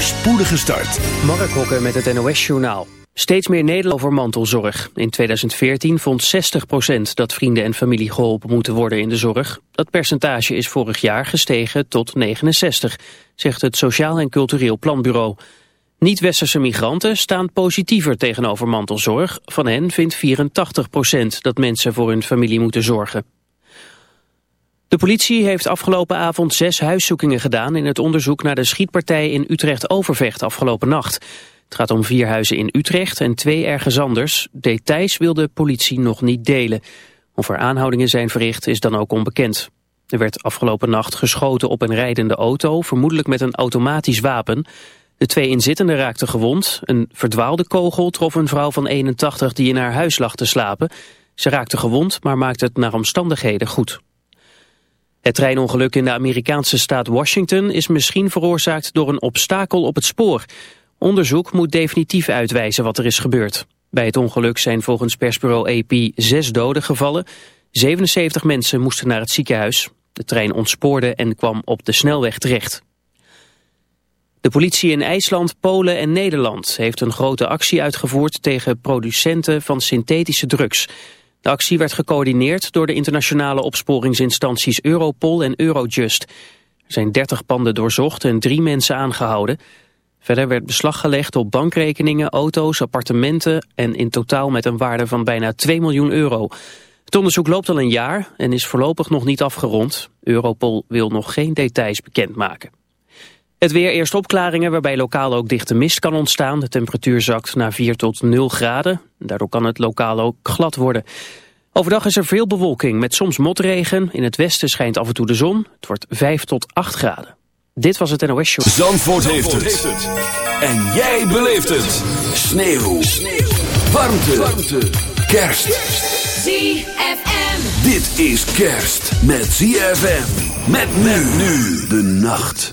voorspoedige start. Mark Hokker met het NOS-journaal. Steeds meer Nederland over mantelzorg. In 2014 vond 60% dat vrienden en familie geholpen moeten worden in de zorg. Dat percentage is vorig jaar gestegen tot 69, zegt het Sociaal en Cultureel Planbureau. Niet-westerse migranten staan positiever tegenover mantelzorg. Van hen vindt 84% dat mensen voor hun familie moeten zorgen. De politie heeft afgelopen avond zes huiszoekingen gedaan... in het onderzoek naar de schietpartij in Utrecht-Overvecht afgelopen nacht. Het gaat om vier huizen in Utrecht en twee ergens anders. Details wil de politie nog niet delen. Of er aanhoudingen zijn verricht is dan ook onbekend. Er werd afgelopen nacht geschoten op een rijdende auto... vermoedelijk met een automatisch wapen... De twee inzittenden raakten gewond. Een verdwaalde kogel trof een vrouw van 81 die in haar huis lag te slapen. Ze raakte gewond, maar maakte het naar omstandigheden goed. Het treinongeluk in de Amerikaanse staat Washington is misschien veroorzaakt door een obstakel op het spoor. Onderzoek moet definitief uitwijzen wat er is gebeurd. Bij het ongeluk zijn volgens persbureau AP zes doden gevallen. 77 mensen moesten naar het ziekenhuis. De trein ontspoorde en kwam op de snelweg terecht. De politie in IJsland, Polen en Nederland heeft een grote actie uitgevoerd tegen producenten van synthetische drugs. De actie werd gecoördineerd door de internationale opsporingsinstanties Europol en Eurojust. Er zijn 30 panden doorzocht en drie mensen aangehouden. Verder werd beslag gelegd op bankrekeningen, auto's, appartementen... en in totaal met een waarde van bijna 2 miljoen euro. Het onderzoek loopt al een jaar en is voorlopig nog niet afgerond. Europol wil nog geen details bekendmaken. Het weer eerst opklaringen waarbij lokaal ook dichte mist kan ontstaan. De temperatuur zakt naar 4 tot 0 graden. Daardoor kan het lokaal ook glad worden. Overdag is er veel bewolking met soms motregen. In het westen schijnt af en toe de zon. Het wordt 5 tot 8 graden. Dit was het NOS Show. Zandvoort, heeft, het. En jij beleeft het. Sneeuw. Sneeuw. Warmte. Warmte. Kerst. ZFM. Dit is kerst met ZFM. Met men nu de nacht.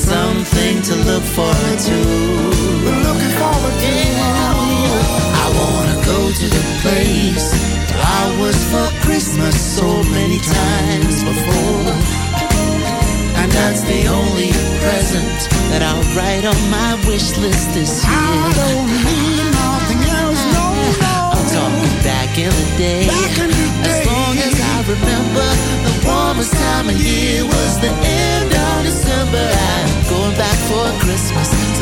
something to look forward to. We're looking forward to. Yeah. I wanna go to the place I was for Christmas so many times before. And that's the only present that I'll write on my wish list this year. I don't need nothing else, no, no. I'm talking back in the day.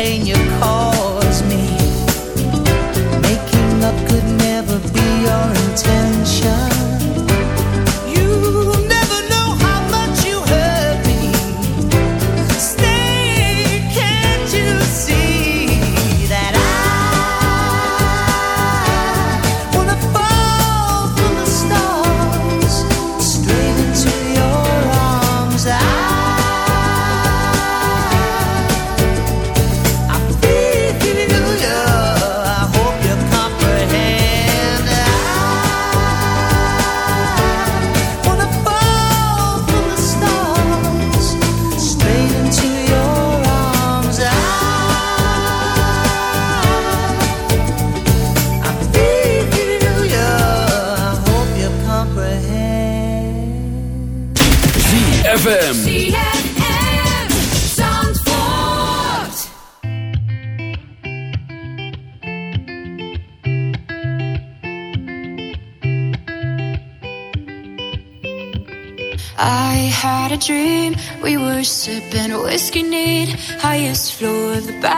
pain you risk need, highest floor of the back.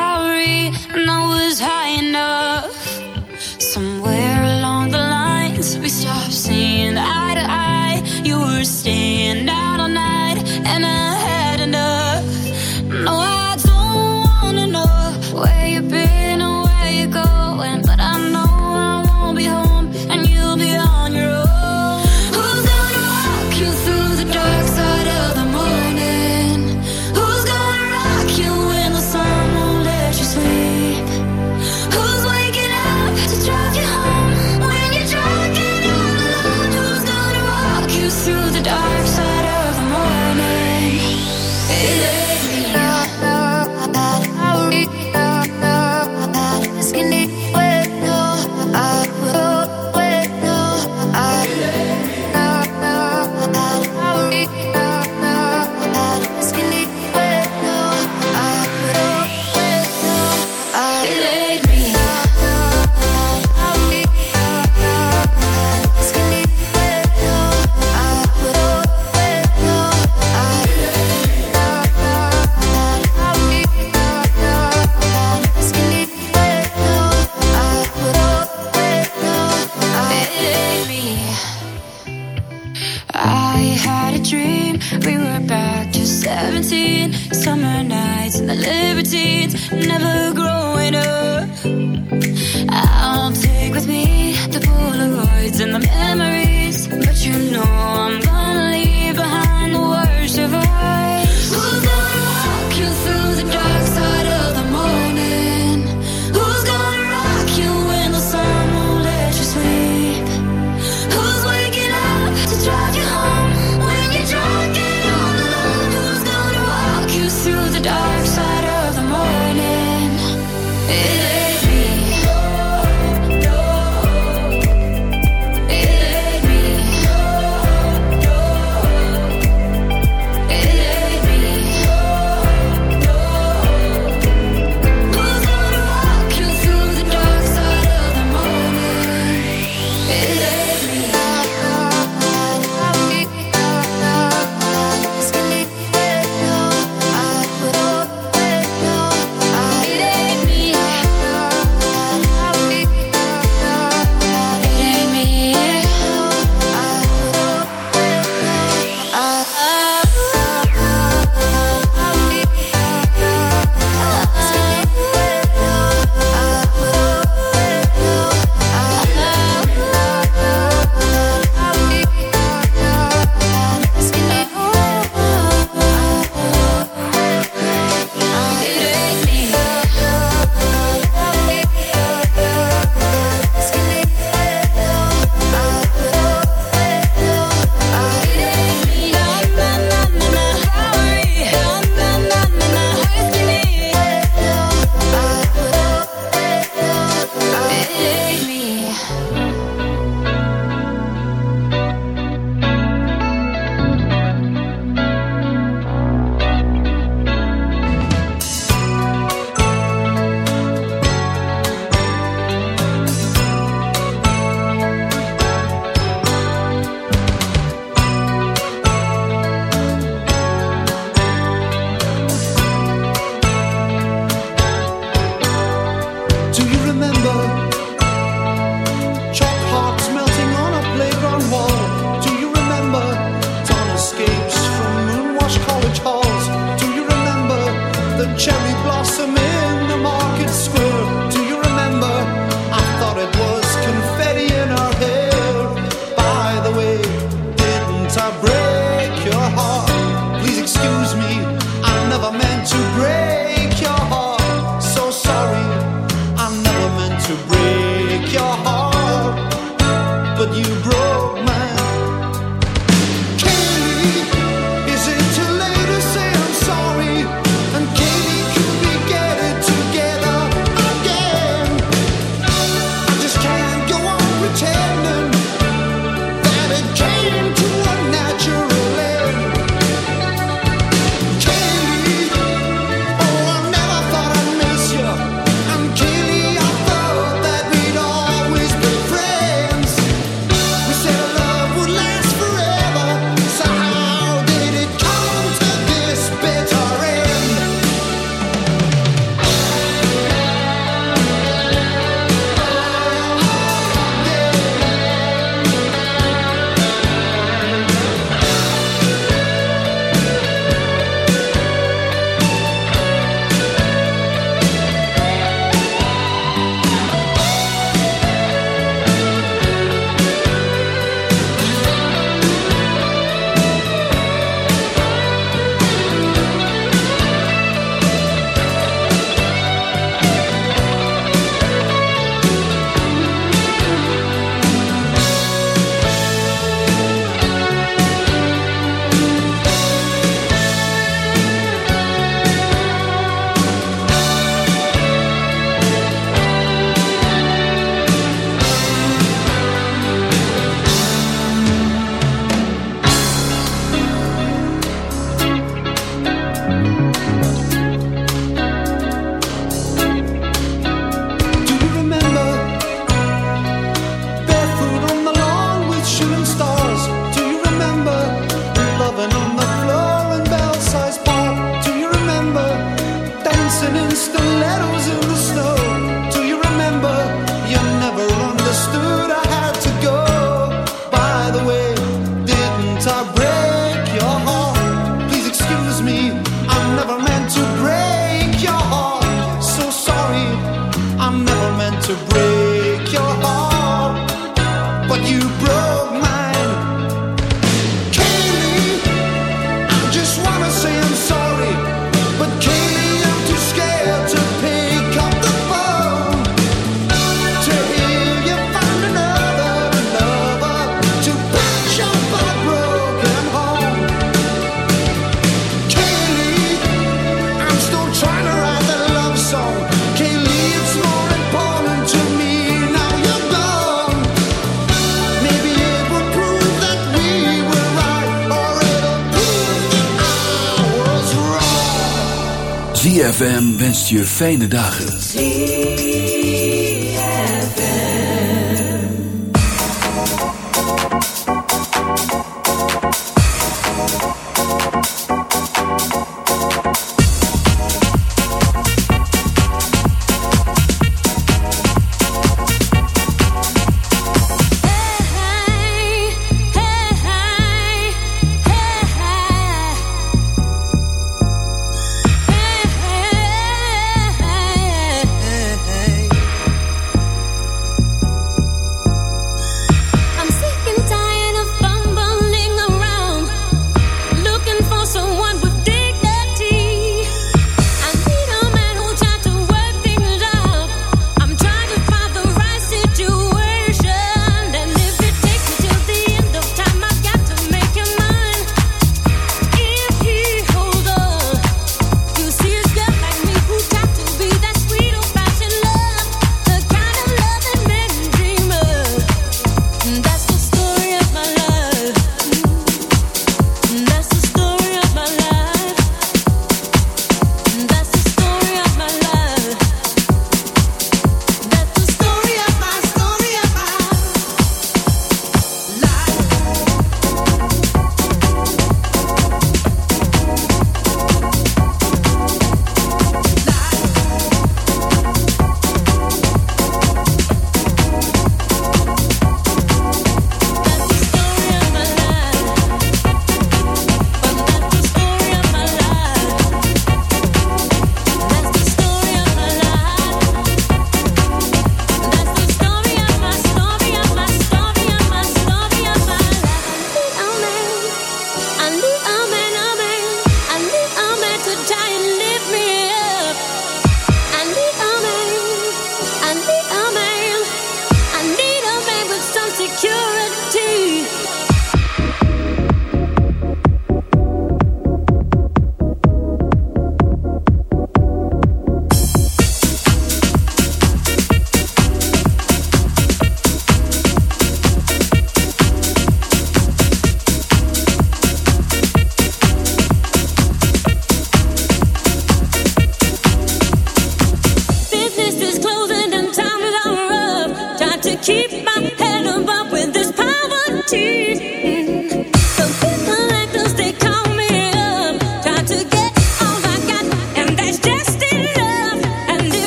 Fijne dagen.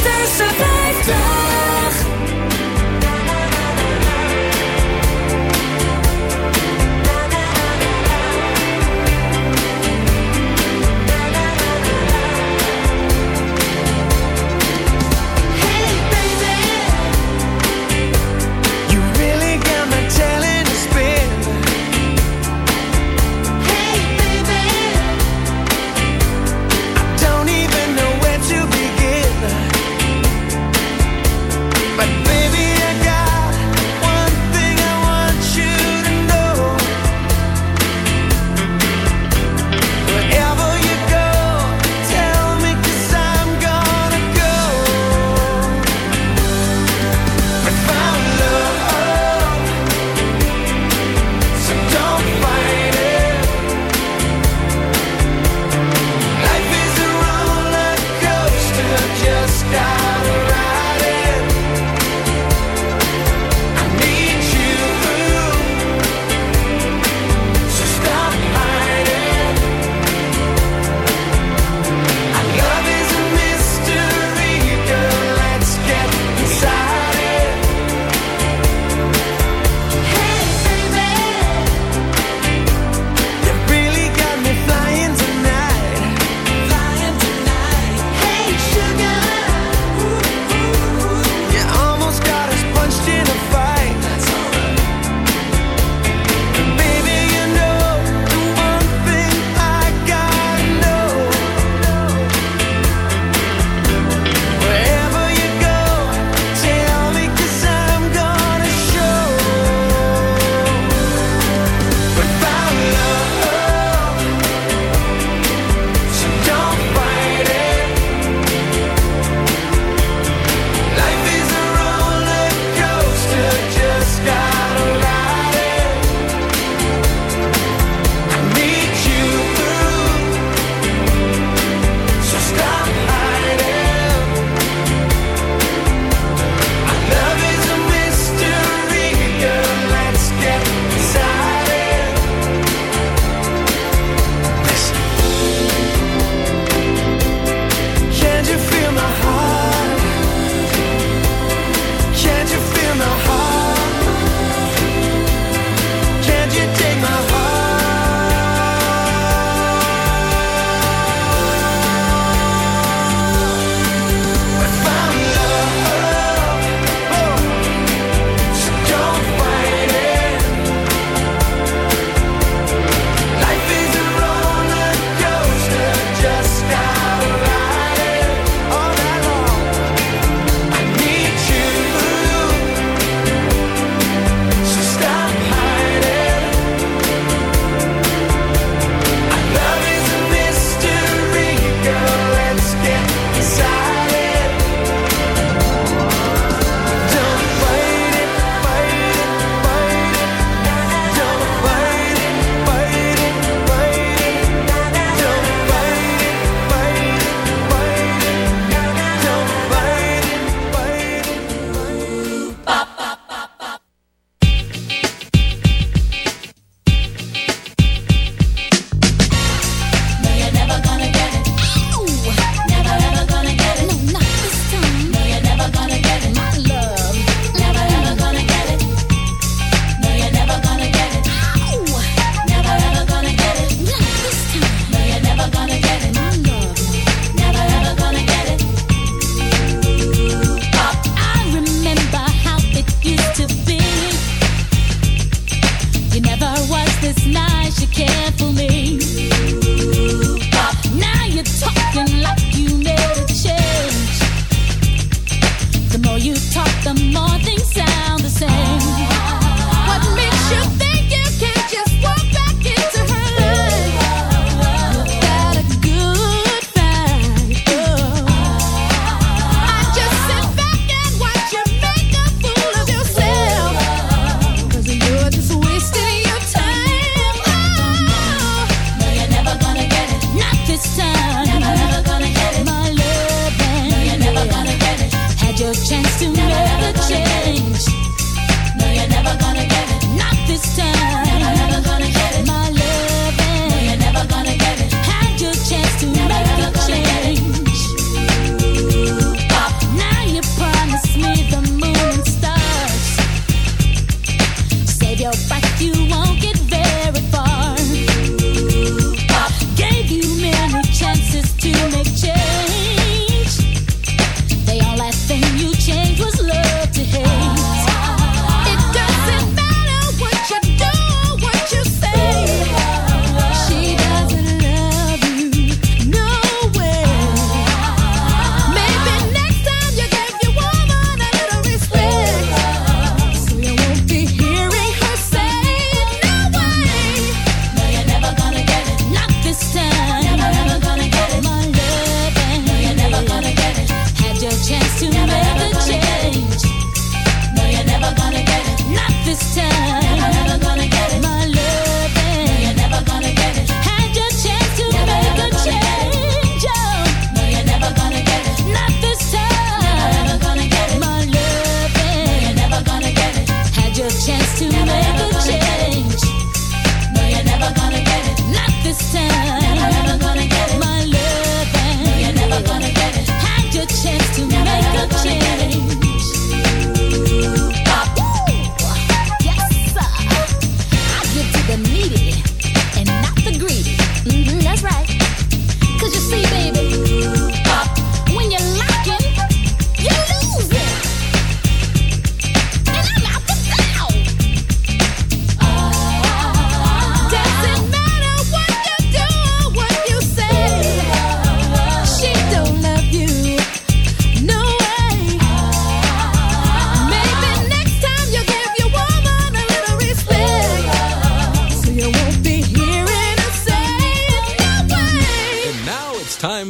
en survive.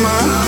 summer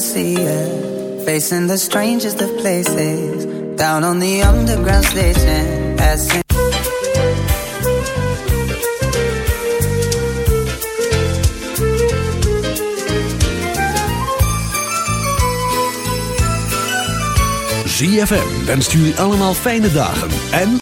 see you facing the strangest of places. Down on the underground station. Passing ZFM wenst jullie allemaal fijne dagen en...